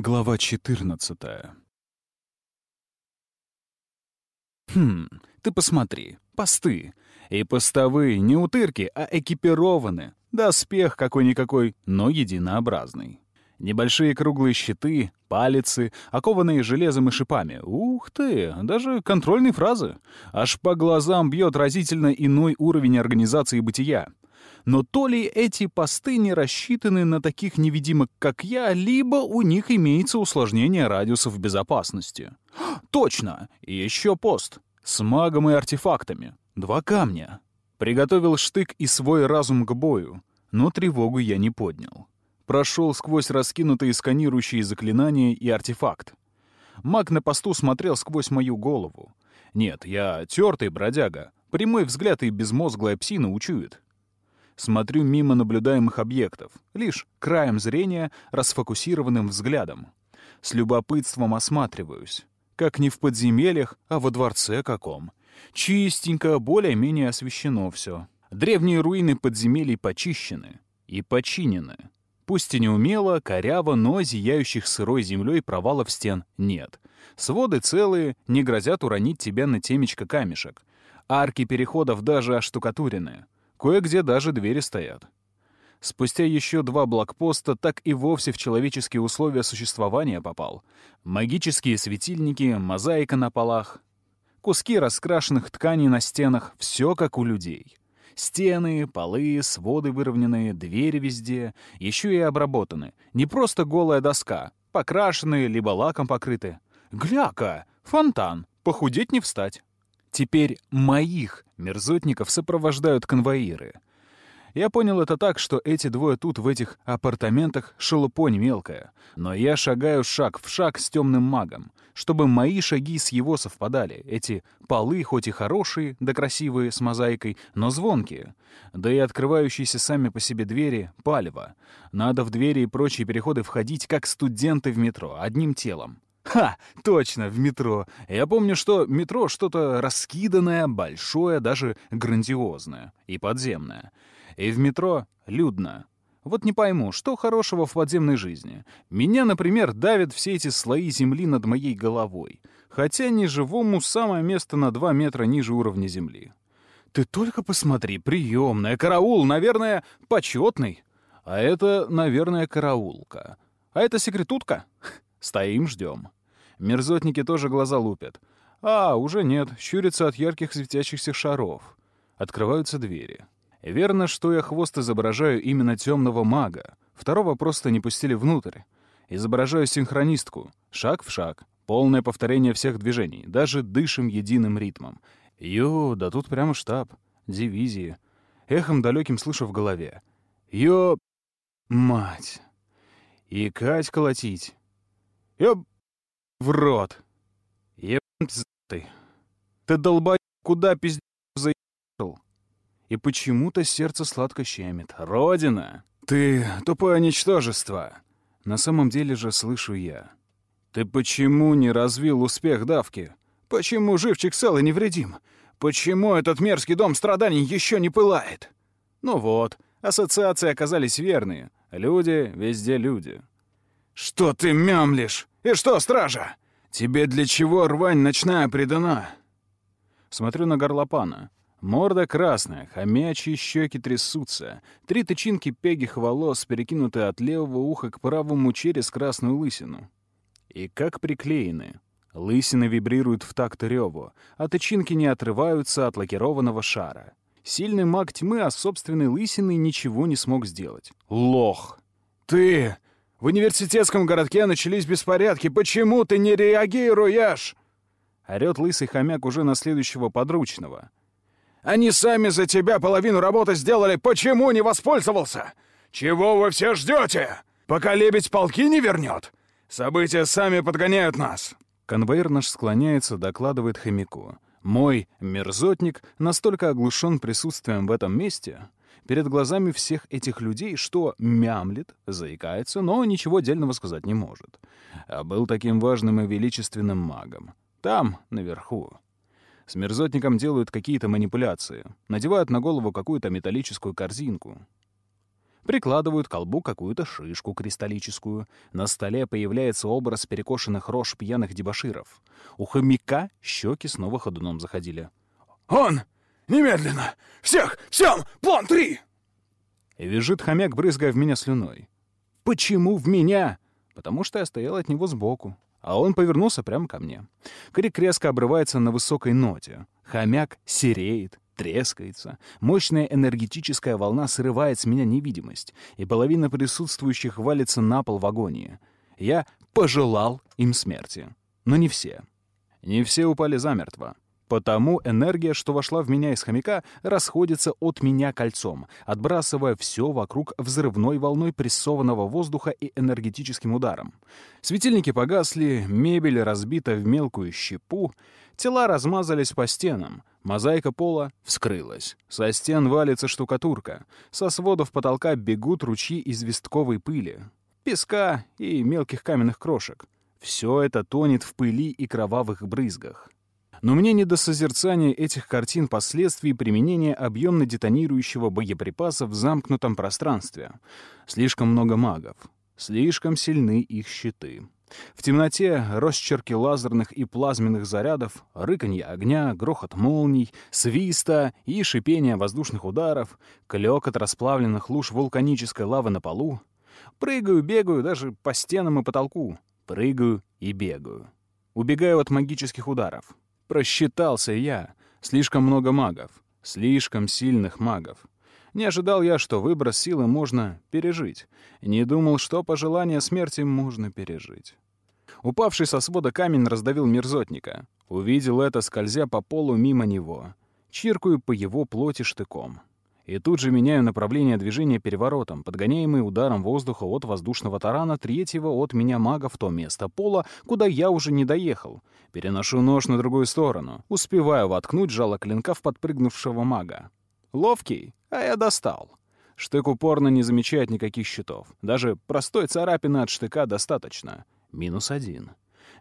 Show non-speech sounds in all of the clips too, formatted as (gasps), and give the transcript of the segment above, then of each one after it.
Глава 14 Хм, ты посмотри, посты. И постовые не утырки, а экипированы. Доспех какой-никакой, но единообразный. Небольшие круглые щиты, палицы, окованные железом и шипами. Ух ты, даже контрольные фразы. Аж по глазам бьет разительно иной уровень организации бытия. Но то ли эти посты не рассчитаны на таких невидимок, как я, либо у них имеется усложнение радиусов безопасности. (gasps) Точно! И еще пост. С магом и артефактами. Два камня. Приготовил штык и свой разум к бою. Но тревогу я не поднял. Прошел сквозь раскинутые сканирующие заклинания и артефакт. Маг на посту смотрел сквозь мою голову. Нет, я тертый бродяга. Прямой взгляд и безмозглая псина учует. Смотрю мимо наблюдаемых объектов, лишь краем зрения, расфокусированным взглядом. С любопытством осматриваюсь. Как не в подземельях, а во дворце каком. Чистенько, более-менее освещено все. Древние руины подземелий почищены и починены. Пусть и неумело, коряво, но зияющих сырой землей провалов стен нет. Своды целые, не грозят уронить тебя на темечко камешек. Арки переходов даже оштукатурены. Кое-где даже двери стоят. Спустя еще два блокпоста так и вовсе в человеческие условия существования попал. Магические светильники, мозаика на полах, куски раскрашенных тканей на стенах — все как у людей. Стены, полы, своды выровненные, двери везде, еще и обработаны. Не просто голая доска, покрашенные, либо лаком покрыты. Гляка! Фонтан! Похудеть не встать. Теперь моих мерзотников сопровождают конвоиры. Я понял это так, что эти двое тут, в этих апартаментах, шелупонь мелкая. Но я шагаю шаг в шаг с темным магом, чтобы мои шаги с его совпадали. Эти полы хоть и хорошие, да красивые, с мозаикой, но звонкие. Да и открывающиеся сами по себе двери — палево. Надо в двери и прочие переходы входить, как студенты в метро, одним телом. Ха, точно, в метро. Я помню, что метро что-то раскиданное, большое, даже грандиозное и подземное. И в метро людно. Вот не пойму, что хорошего в подземной жизни. Меня, например, давят все эти слои земли над моей головой. Хотя неживому самое место на два метра ниже уровня земли. Ты только посмотри, приемная, караул, наверное, почетный. А это, наверное, караулка. А это секретутка? Стоим, ждем. Мерзотники тоже глаза лупят. А, уже нет, щурятся от ярких светящихся шаров. Открываются двери. Верно, что я хвост изображаю именно темного мага. Второго просто не пустили внутрь. Изображаю синхронистку. Шаг в шаг. Полное повторение всех движений. Даже дышим единым ритмом. Ё, да тут прямо штаб. Дивизии. Эхом далеким слышу в голове. Ё... Мать. И Кать колотить. Ё в рот. Ебан пиздатый. Ты долбай, куда пиздец заехал? И почему-то сердце сладко щемит. Родина! Ты тупое ничтожество. На самом деле же слышу я. Ты почему не развил успех давки? Почему живчик цел и невредим? Почему этот мерзкий дом страданий еще не пылает? Ну вот, ассоциации оказались верные. Люди везде люди. Что ты мямлишь? И что, стража? Тебе для чего рвань ночная предана?» Смотрю на горлопана. Морда красная, хомячьи щеки трясутся. Три тычинки пегих волос перекинуты от левого уха к правому через красную лысину. И как приклеены. Лысины вибрируют в такт реву, а тычинки не отрываются от лакированного шара. Сильный маг тьмы, а собственной лысиной ничего не смог сделать. Лох! «Ты! В университетском городке начались беспорядки. Почему ты не реагируешь?» Орёт лысый хомяк уже на следующего подручного. «Они сами за тебя половину работы сделали. Почему не воспользовался? Чего вы все ждете? Пока лебедь полки не вернет? События сами подгоняют нас». Конвоир наш склоняется, докладывает хомяку. Мой мерзотник настолько оглушен присутствием в этом месте, перед глазами всех этих людей, что мямлет, заикается, но ничего дельного сказать не может. А был таким важным и величественным магом. Там, наверху. С мерзотником делают какие-то манипуляции. Надевают на голову какую-то металлическую корзинку. Прикладывают к колбу какую-то шишку кристаллическую. На столе появляется образ перекошенных рож пьяных дебоширов. У хомяка щеки снова ходуном заходили. «Он! Немедленно! Всех! Всем! План три!» И визжит хомяк, брызгая в меня слюной. «Почему в меня?» Потому что я стоял от него сбоку. А он повернулся прямо ко мне. Крик резко обрывается на высокой ноте. Хомяк сереет, трескается. Мощная энергетическая волна срывает с меня невидимость, и половина присутствующих валится на пол в агонии. Я пожелал им смерти. Но не все. Не все упали замертво. Потому энергия, что вошла в меня из хомяка, расходится от меня кольцом, отбрасывая все вокруг взрывной волной прессованного воздуха и энергетическим ударом. Светильники погасли, мебель разбита в мелкую щепу, тела размазались по стенам, мозаика пола вскрылась. Со стен валится штукатурка, со сводов потолка бегут ручьи известковой пыли, песка и мелких каменных крошек. Все это тонет в пыли и кровавых брызгах. Но мне не до созерцания этих картин последствий применения объемно-детонирующего боеприпаса в замкнутом пространстве. Слишком много магов. Слишком сильны их щиты. В темноте росчерки лазерных и плазменных зарядов, рыканье огня, грохот молний, свиста и шипение воздушных ударов, клёкот расплавленных луж вулканической лавы на полу. Прыгаю, бегаю даже по стенам и потолку. Прыгаю и бегаю. Убегаю от магических ударов. Просчитался я. Слишком много магов. Слишком сильных магов. Не ожидал я, что выброс силы можно пережить. Не думал, что пожелание смерти можно пережить. Упавший со свода камень раздавил мерзотника. Увидел это, скользя по полу мимо него. Чиркаю по его плоти штыком и тут же меняю направление движения переворотом, подгоняемый ударом воздуха от воздушного тарана третьего от меня мага в то место пола, куда я уже не доехал. Переношу нож на другую сторону. Успеваю воткнуть жало клинка в подпрыгнувшего мага. Ловкий, а я достал. Штык упорно не замечает никаких щитов. Даже простой царапины от штыка достаточно. Минус один.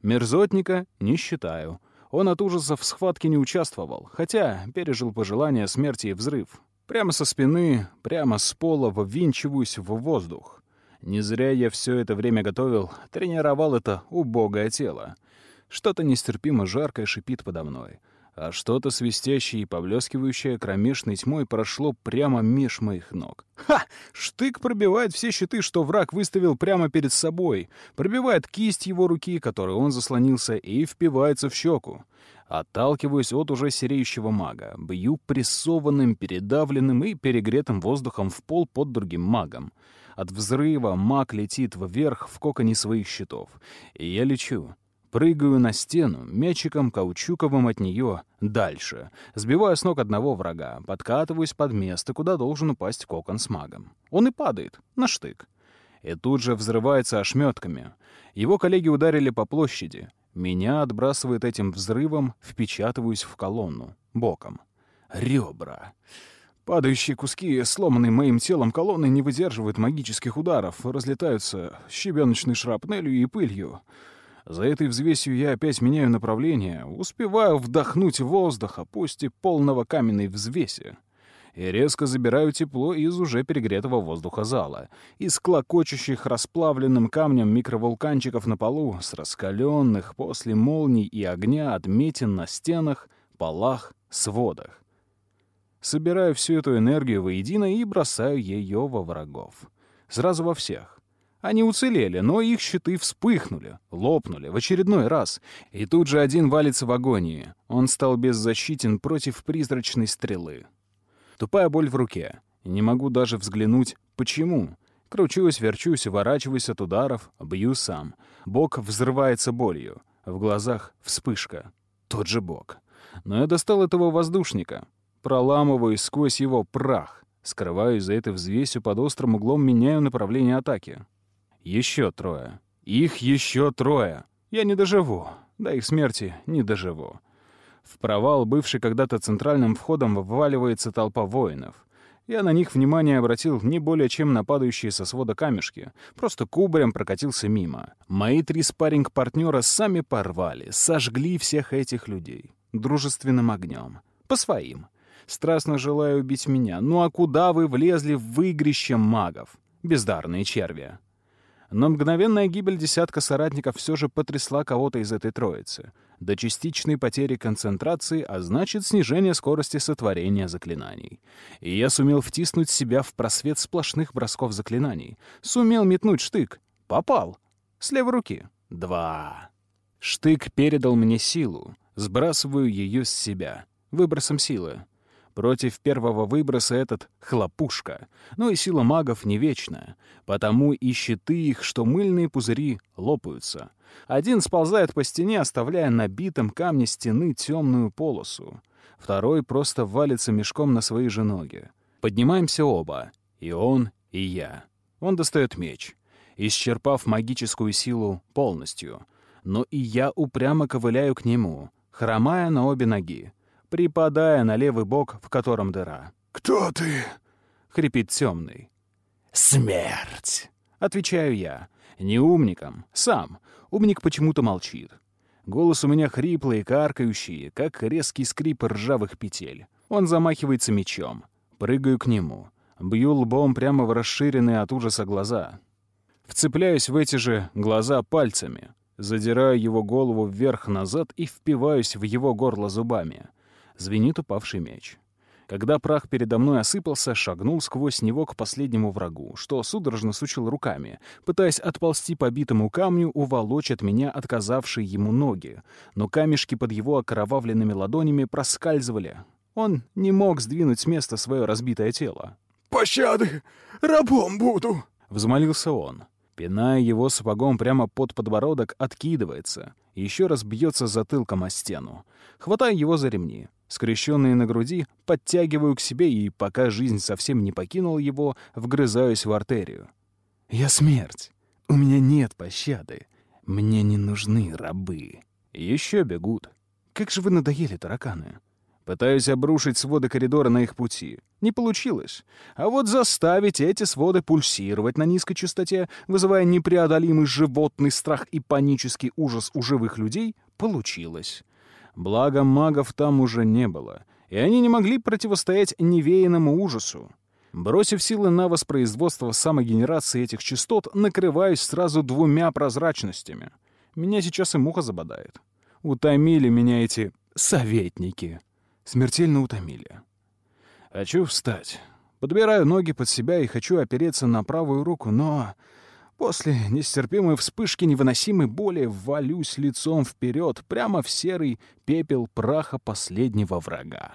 Мерзотника не считаю. Он от ужасов в схватке не участвовал, хотя пережил пожелание смерти и взрыв. Прямо со спины, прямо с пола ввинчиваюсь в воздух. Не зря я все это время готовил, тренировал это убогое тело. Что-то нестерпимо жаркое шипит подо мной, а что-то свистящее и поблескивающее кромешной тьмой прошло прямо меж моих ног. Ха! Штык пробивает все щиты, что враг выставил прямо перед собой, пробивает кисть его руки, которой он заслонился, и впивается в щеку. Отталкиваюсь от уже сереющего мага, бью прессованным, передавленным и перегретым воздухом в пол под другим магом. От взрыва маг летит вверх в коконе своих щитов. И я лечу. Прыгаю на стену, мячиком каучуковым от нее дальше. Сбиваю с ног одного врага, подкатываюсь под место, куда должен упасть кокон с магом. Он и падает, на штык. И тут же взрывается ошметками. Его коллеги ударили по площади. Меня отбрасывает этим взрывом, впечатываюсь в колонну, боком. Ребра. Падающие куски, сломанные моим телом колонны, не выдерживают магических ударов, разлетаются щебеночной шрапнелью и пылью. За этой взвесью я опять меняю направление, успеваю вдохнуть воздуха, пусть и полного каменной взвеси и резко забираю тепло из уже перегретого воздуха зала, из клокочущих расплавленным камнем микровулканчиков на полу, с раскаленных после молний и огня отметин на стенах, полах, сводах. Собираю всю эту энергию воедино и бросаю ее во врагов. Сразу во всех. Они уцелели, но их щиты вспыхнули, лопнули в очередной раз. И тут же один валится в агонии. Он стал беззащитен против призрачной стрелы. Тупая боль в руке. Не могу даже взглянуть, почему. Кручусь, верчусь, ворачиваюсь от ударов, бью сам. Бок взрывается болью. В глазах вспышка. Тот же бок. Но я достал этого воздушника. Проламываю сквозь его прах. Скрываюсь за этой взвесью под острым углом, меняю направление атаки. Еще трое. Их еще трое. Я не доживу. До их смерти не доживу. В провал, бывший когда-то центральным входом, вваливается толпа воинов. Я на них внимание обратил не более чем на падающие со свода камешки. Просто кубарем прокатился мимо. Мои три спарринг-партнера сами порвали, сожгли всех этих людей. Дружественным огнем. По своим. страстно желая убить меня. Ну а куда вы влезли в выигрище магов? Бездарные черви. Но мгновенная гибель десятка соратников все же потрясла кого-то из этой троицы. До частичной потери концентрации, а значит, снижение скорости сотворения заклинаний. И я сумел втиснуть себя в просвет сплошных бросков заклинаний. Сумел метнуть штык. Попал. С левой руки. Два. Штык передал мне силу. Сбрасываю ее с себя. Выбросом силы. Против первого выброса этот — хлопушка. Но и сила магов не вечная. Потому и щиты их, что мыльные пузыри лопаются. Один сползает по стене, оставляя на битом камне стены темную полосу. Второй просто валится мешком на свои же ноги. Поднимаемся оба. И он, и я. Он достает меч, исчерпав магическую силу полностью. Но и я упрямо ковыляю к нему, хромая на обе ноги припадая на левый бок, в котором дыра. «Кто ты?» — хрипит темный. «Смерть!» — отвечаю я. Не умником, сам. Умник почему-то молчит. Голос у меня хриплый и каркающий, как резкий скрип ржавых петель. Он замахивается мечом. Прыгаю к нему. Бью лбом прямо в расширенные от ужаса глаза. Вцепляюсь в эти же глаза пальцами. Задираю его голову вверх-назад и впиваюсь в его горло зубами звенит упавший меч. Когда прах передо мной осыпался, шагнул сквозь него к последнему врагу, что судорожно сучил руками, пытаясь отползти по битому камню, уволочь от меня отказавшие ему ноги. Но камешки под его окровавленными ладонями проскальзывали. Он не мог сдвинуть с места свое разбитое тело. «Пощады! Рабом буду!» — взмолился он. Пиная его сапогом прямо под подбородок, откидывается. Еще раз бьется затылком о стену. Хватаю его за ремни. Скрещенные на груди, подтягиваю к себе и, пока жизнь совсем не покинула его, вгрызаюсь в артерию. «Я смерть. У меня нет пощады. Мне не нужны рабы. Еще бегут. Как же вы надоели, тараканы!» Пытаюсь обрушить своды коридора на их пути. Не получилось. А вот заставить эти своды пульсировать на низкой частоте, вызывая непреодолимый животный страх и панический ужас у живых людей, получилось. Благо, магов там уже не было, и они не могли противостоять невеянному ужасу. Бросив силы на воспроизводство самогенерации этих частот, накрываюсь сразу двумя прозрачностями. Меня сейчас и муха забодает. Утомили меня эти советники. Смертельно утомили. Хочу встать. Подбираю ноги под себя и хочу опереться на правую руку, но После нестерпимой вспышки невыносимой боли валюсь лицом вперед прямо в серый пепел праха последнего врага.